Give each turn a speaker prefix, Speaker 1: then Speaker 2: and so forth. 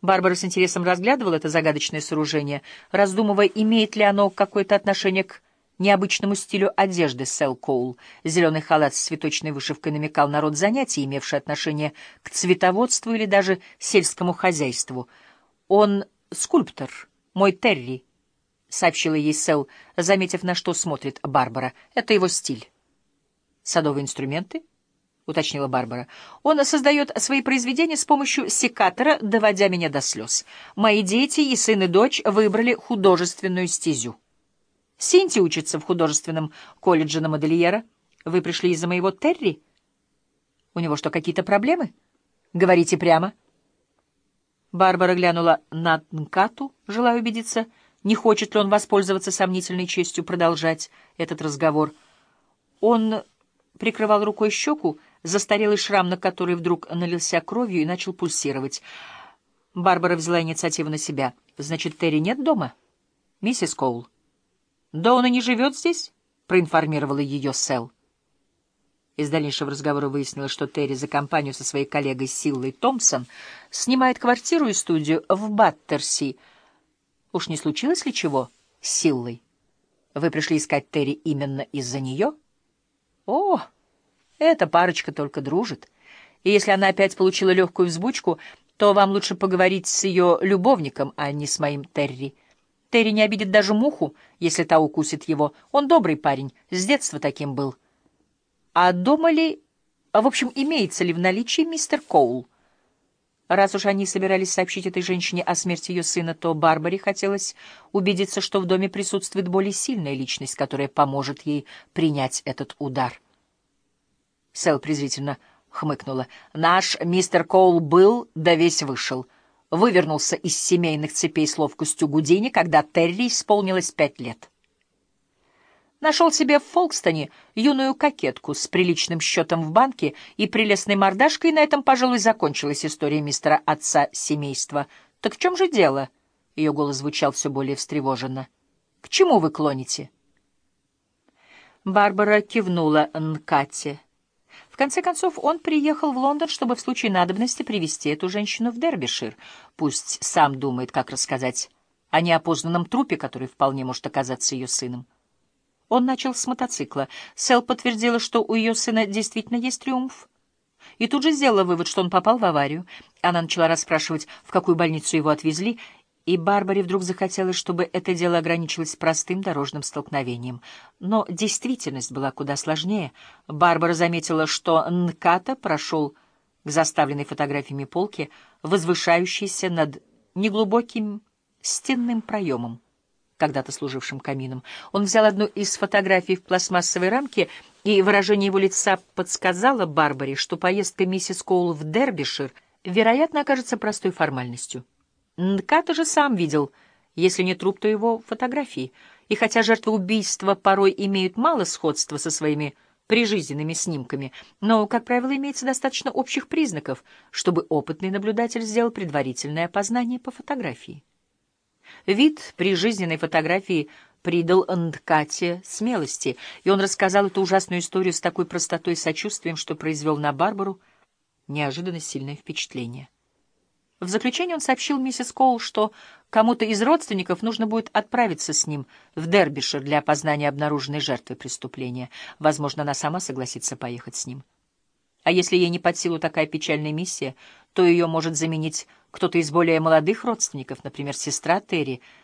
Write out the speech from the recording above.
Speaker 1: Барбара с интересом разглядывала это загадочное сооружение, раздумывая, имеет ли оно какое-то отношение к необычному стилю одежды Сэл Коул. Зеленый халат с цветочной вышивкой намекал на род занятий, имевший отношение к цветоводству или даже сельскому хозяйству. «Он скульптор, мой Терри», — сообщила ей Сэл, заметив, на что смотрит Барбара. «Это его стиль». «Садовые инструменты?» — уточнила Барбара. «Он создает свои произведения с помощью секатора, доводя меня до слез. Мои дети и сын и дочь выбрали художественную стезю. Синти учится в художественном колледже на модельера. Вы пришли из-за моего Терри? У него что, какие-то проблемы? Говорите прямо». Барбара глянула на Нкату, желая убедиться, не хочет ли он воспользоваться сомнительной честью продолжать этот разговор. Он прикрывал рукой щеку, застарелый шрам на который вдруг налился кровью и начал пульсировать. Барбара взяла инициативу на себя. «Значит, Терри нет дома?» «Миссис Коул». «Да он и не живет здесь?» — проинформировала ее Сэл. Из дальнейшего разговора выяснилось, что Терри за компанию со своей коллегой Силлой Томпсон снимает квартиру и студию в Баттерси. Уж не случилось ли чего с Силлой? Вы пришли искать Терри именно из-за нее? О! Эта парочка только дружит. И если она опять получила легкую взбучку, то вам лучше поговорить с ее любовником, а не с моим Терри. Терри не обидит даже муху, если та укусит его. Он добрый парень, с детства таким был. А дома ли... В общем, имеется ли в наличии мистер Коул? Раз уж они собирались сообщить этой женщине о смерти ее сына, то Барбаре хотелось убедиться, что в доме присутствует более сильная личность, которая поможет ей принять этот удар. Сэл презрительно хмыкнула. «Наш мистер Коул был, да весь вышел. Вывернулся из семейных цепей с ловкостью Гудини, когда Терри исполнилось пять лет. Нашел себе в Фолкстоне юную кокетку с приличным счетом в банке и прелестной мордашкой, и на этом, пожалуй, закончилась история мистера отца семейства. Так в чем же дело?» Ее голос звучал все более встревоженно. «К чему вы клоните?» Барбара кивнула Нкате конце концов, он приехал в Лондон, чтобы в случае надобности привести эту женщину в Дербишир. Пусть сам думает, как рассказать о неопознанном трупе, который вполне может оказаться ее сыном. Он начал с мотоцикла. Сэл подтвердила, что у ее сына действительно есть триумф. И тут же сделала вывод, что он попал в аварию. Она начала расспрашивать, в какую больницу его отвезли, и Барбаре вдруг захотелось, чтобы это дело ограничилось простым дорожным столкновением. Но действительность была куда сложнее. Барбара заметила, что Нката прошел к заставленной фотографиями полке, возвышающейся над неглубоким стенным проемом, когда-то служившим камином. Он взял одну из фотографий в пластмассовой рамке, и выражение его лица подсказало Барбаре, что поездка миссис Коул в Дербишир, вероятно, окажется простой формальностью. Нката же сам видел, если не труп, то его фотографии. И хотя жертвы убийства порой имеют мало сходства со своими прижизненными снимками, но, как правило, имеется достаточно общих признаков, чтобы опытный наблюдатель сделал предварительное опознание по фотографии. Вид прижизненной фотографии придал Ндкате смелости, и он рассказал эту ужасную историю с такой простотой и сочувствием, что произвел на Барбару неожиданно сильное впечатление. В заключение он сообщил миссис Коул, что кому-то из родственников нужно будет отправиться с ним в Дербишир для опознания обнаруженной жертвы преступления. Возможно, она сама согласится поехать с ним. А если ей не под силу такая печальная миссия, то ее может заменить кто-то из более молодых родственников, например, сестра Терри,